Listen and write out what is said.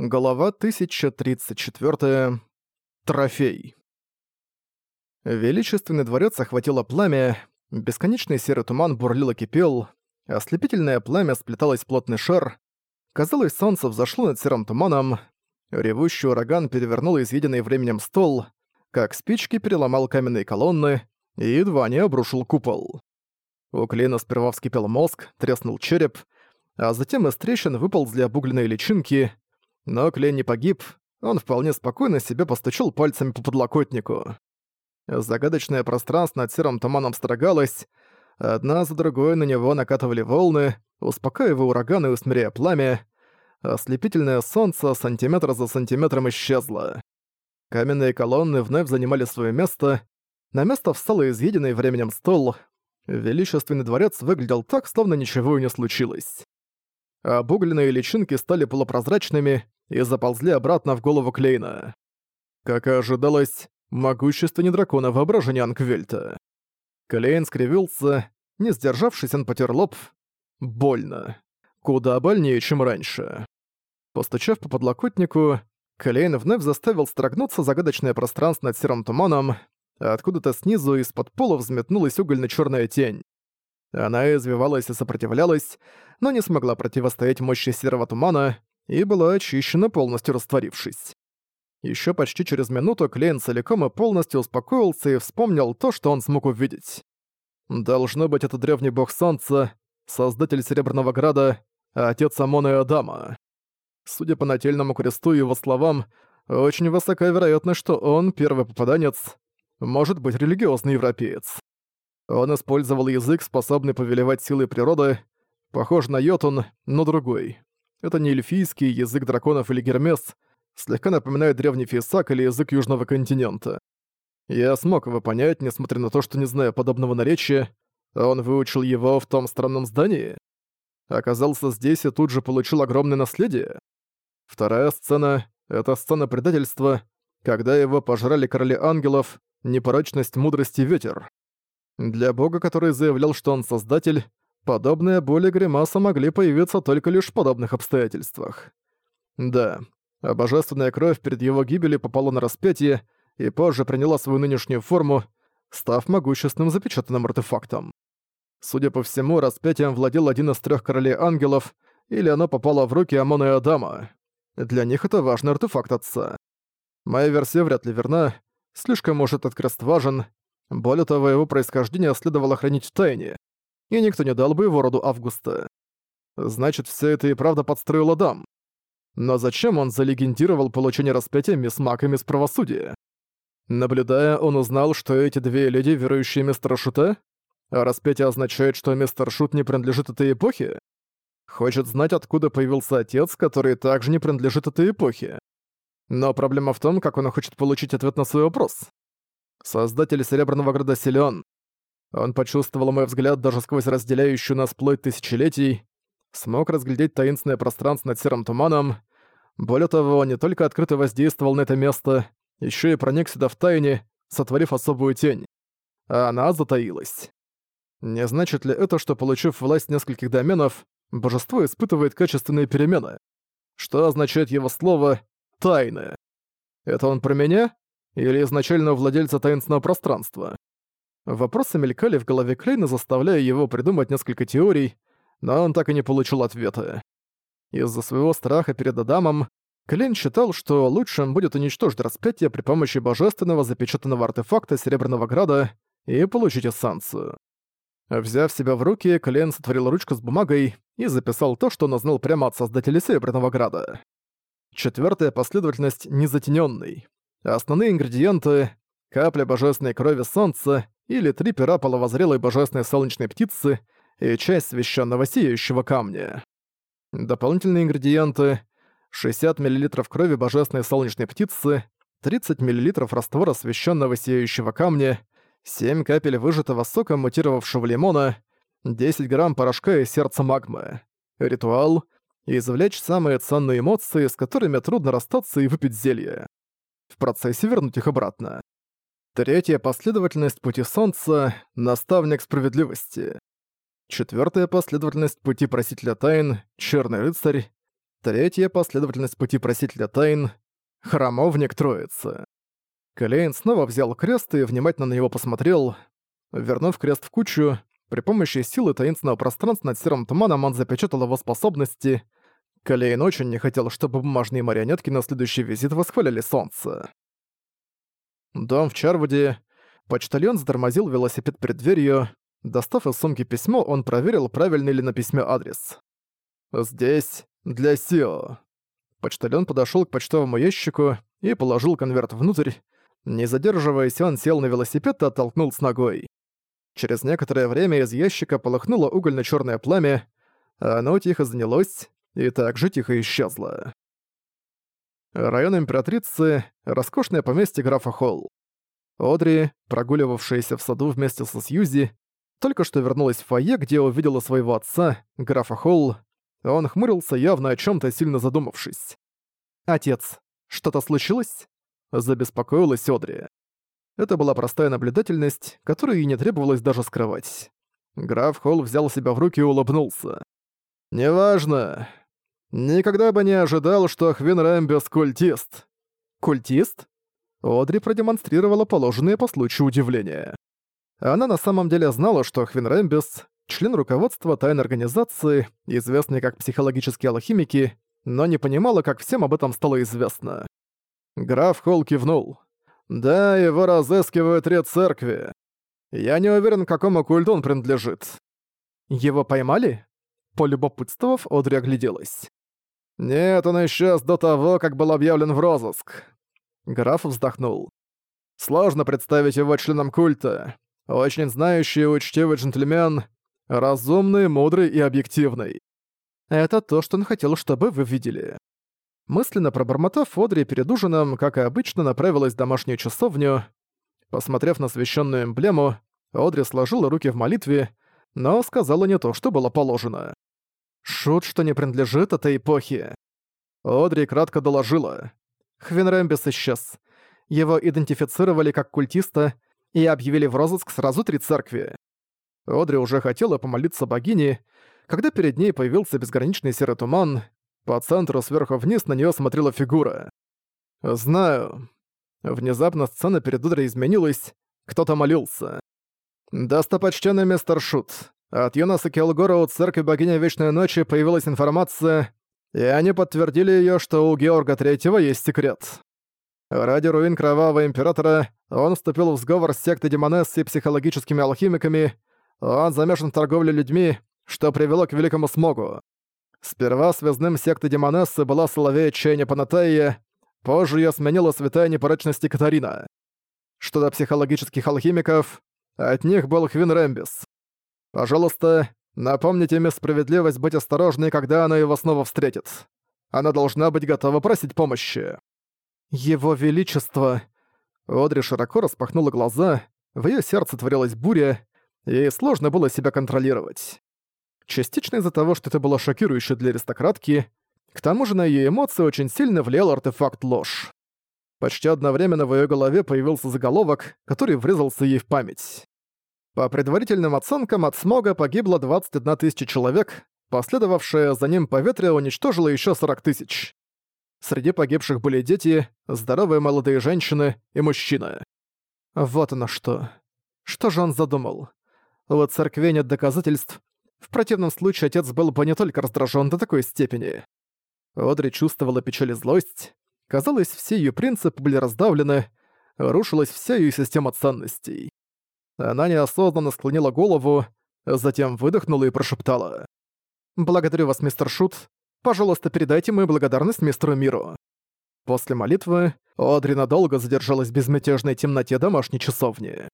Глава 1034. Трофей. Величественный дворец охватило пламя, бесконечный серый туман бурлил и кипел, ослепительное пламя сплеталось в плотный шар, казалось, солнце взошло над серым туманом, ревущий ураган перевернул изъеденный временем стол, как спички переломал каменные колонны и едва не обрушил купол. У Клина сперва вскипел мозг, треснул череп, а затем из трещин выползли обугленные личинки — но Клей не погиб, он вполне спокойно себе постучал пальцами по подлокотнику. Загадочное пространство над серым туманом строгалось, одна за другой на него накатывали волны, успокаивая ураганы и усмиряя пламя. Ослепительное солнце сантиметр за сантиметром исчезло. Каменные колонны вновь занимали свое место, на место встал изъеденный временем стол. Величественный дворец выглядел так, словно ничего и не случилось. А обугленные личинки стали полупрозрачными и заползли обратно в голову Клейна. Как и ожидалось, могущество не дракона воображения Ангвельта. Клейн скривился, не сдержавшись, он потер лоб. Больно. Куда больнее, чем раньше. Постучав по подлокотнику, Клейн вновь заставил строгнуться загадочное пространство над серым туманом, а откуда-то снизу из-под пола взметнулась угольно-чёрная тень. Она извивалась и сопротивлялась, но не смогла противостоять мощи серого тумана и была очищена, полностью растворившись. Еще почти через минуту Клейн целиком и полностью успокоился и вспомнил то, что он смог увидеть. Должно быть, это древний бог солнца, создатель Серебряного Града, а отец Амона и Адама. Судя по нательному кресту и его словам, очень высокая вероятность, что он, первый попаданец, может быть религиозный европеец. Он использовал язык, способный повелевать силой природы, похож на йотун, но другой. Это не эльфийский язык драконов или гермес, слегка напоминает древний фейсак или язык южного континента. Я смог его понять, несмотря на то, что не знаю подобного наречия, он выучил его в том странном здании. Оказался здесь и тут же получил огромное наследие. Вторая сцена — это сцена предательства, когда его пожрали короли ангелов, непорочность, мудрость и ветер. Для бога, который заявлял, что он создатель, подобные боли гримаса могли появиться только лишь в подобных обстоятельствах. Да, а божественная кровь перед его гибелью попала на распятие и позже приняла свою нынешнюю форму, став могущественным запечатанным артефактом. Судя по всему, распятием владел один из трех королей ангелов, или оно попало в руки Амона и Адама. Для них это важный артефакт отца. Моя версия вряд ли верна, слишком может этот крест важен, более того, его происхождение следовало хранить в тайне, и никто не дал бы его роду Августа. Значит, все это и правда подстроила дам. Но зачем он залегендировал получение распятия мисс Мак и мисс Правосудия? Наблюдая, он узнал, что эти две леди, верующие мистер Шута, а распятие означает, что мистер Шут не принадлежит этой эпохе? Хочет знать, откуда появился отец, который также не принадлежит этой эпохе. Но проблема в том, как он хочет получить ответ на свой вопрос. Создатель Серебряного Града силен. Он почувствовал мой взгляд даже сквозь разделяющую нас плоть тысячелетий, смог разглядеть таинственное пространство над серым туманом. Более того, он не только открыто воздействовал на это место, еще и проник сюда в тайне, сотворив особую тень. А она затаилась. Не значит ли это, что, получив власть нескольких доменов, божество испытывает качественные перемены? Что означает его слово «тайное»? Это он про меня или изначального владельца таинственного пространства. Вопросы мелькали в голове Клейна, заставляя его придумать несколько теорий, но он так и не получил ответа. Из-за своего страха перед Адамом Клейн считал, что лучшим будет уничтожить распятие при помощи божественного запечатанного артефакта Серебряного Града и получить эссенцию. Взяв себя в руки, Клейн сотворил ручку с бумагой и записал то, что он узнал прямо от создателя Серебряного Града. Четвертая последовательность незатенённый. А основные ингредиенты – капля божественной крови солнца или три пера половозрелой божественной солнечной птицы и часть священного сияющего камня. Дополнительные ингредиенты – 60 мл крови божественной солнечной птицы, 30 мл раствора священного сияющего камня, 7 капель выжатого сока мутировавшего лимона, 10 грамм порошка из сердца магмы. Ритуал – извлечь самые ценные эмоции, с которыми трудно расстаться и выпить зелье в процессе вернуть их обратно. Третья последовательность пути Солнца — наставник справедливости. Четвертая последовательность пути Просителя Тайн — Черный Рыцарь. Третья последовательность пути Просителя Тайн — Храмовник Троицы. Калейн снова взял крест и внимательно на него посмотрел. Вернув крест в кучу, при помощи силы таинственного пространства над серым туманом он запечатал его способности — Калейн очень не хотел, чтобы бумажные марионетки на следующий визит восхваляли солнце. Дом в Чарвуде. Почтальон затормозил велосипед перед дверью. Достав из сумки письмо, он проверил, правильный ли на письме адрес. «Здесь, для Сио». Почтальон подошёл к почтовому ящику и положил конверт внутрь. Не задерживаясь, он сел на велосипед и оттолкнул с ногой. Через некоторое время из ящика полыхнуло угольно-чёрное пламя, а оно тихо занялось, и так же тихо исчезла. Район Императрицы — роскошное поместье графа Холл. Одри, прогуливавшаяся в саду вместе со Сьюзи, только что вернулась в фойе, где увидела своего отца, графа Холл. Он хмурился, явно о чем то сильно задумавшись. «Отец, что-то случилось?» — забеспокоилась Одри. Это была простая наблюдательность, которую ей не требовалось даже скрывать. Граф Холл взял себя в руки и улыбнулся. «Неважно. Никогда бы не ожидал, что Хвин Рэмбес — культист». «Культист?» Одри продемонстрировала положенные по случаю удивление. Она на самом деле знала, что Хвин Рэмбес — член руководства тайной организации, известной как психологические алхимики, но не понимала, как всем об этом стало известно. Граф Холл кивнул. «Да, его разыскивают ред церкви. Я не уверен, к какому культу он принадлежит». «Его поймали?» полюбопытствовав, Одри огляделась. «Нет, он исчез до того, как был объявлен в розыск». Граф вздохнул. «Сложно представить его членом культа. Очень знающий и учтивый джентльмен, разумный, мудрый и объективный. Это то, что он хотел, чтобы вы видели». Мысленно пробормотав, Одри перед ужином, как и обычно, направилась в домашнюю часовню. Посмотрев на священную эмблему, Одри сложила руки в молитве, но сказала не то, что было положено. Шут, что не принадлежит этой эпохе. Одри кратко доложила. Хвенрэмбис исчез. Его идентифицировали как культиста и объявили в розыск сразу три церкви. Одри уже хотела помолиться богине, когда перед ней появился безграничный серый туман, по центру сверху вниз на нее смотрела фигура. «Знаю». Внезапно сцена перед Одри изменилась, кто-то молился. «Достопочтенный мистер Шут, от Юнаса Келгора у церкви богини Вечной Ночи появилась информация, и они подтвердили ее, что у Георга Третьего есть секрет. Ради руин Кровавого Императора он вступил в сговор с сектой демонес и психологическими алхимиками, он замешан в торговле людьми, что привело к Великому Смогу. Сперва связным секты Демонессы была Соловея Ченя Панатея, позже ее сменила святая непорочности Катарина. Что до психологических алхимиков, от них был Хвин Рэмбис. Пожалуйста, напомните мне справедливость быть осторожной, когда она его снова встретит. Она должна быть готова просить помощи. Его Величество... Одри широко распахнула глаза, в её сердце творилась буря, и сложно было себя контролировать. Частично из-за того, что это было шокирующе для аристократки, к тому же на её эмоции очень сильно влиял артефакт ложь. Почти одновременно в её голове появился заголовок, который врезался ей в память. По предварительным оценкам, от смога погибло 21 тысяча человек, последовавшее за ним по ветре уничтожило еще 40 тысяч. Среди погибших были дети, здоровые молодые женщины и мужчины. Вот оно что. Что же он задумал? У церкви нет доказательств. В противном случае отец был бы не только раздражен до такой степени. Одри чувствовала печаль и злость. Казалось, все ее принципы были раздавлены, рушилась вся ее система ценностей. Она неосознанно склонила голову, затем выдохнула и прошептала. «Благодарю вас, мистер Шут. Пожалуйста, передайте мою благодарность мистеру Миру». После молитвы Одри надолго задержалась в безмятежной темноте домашней часовни.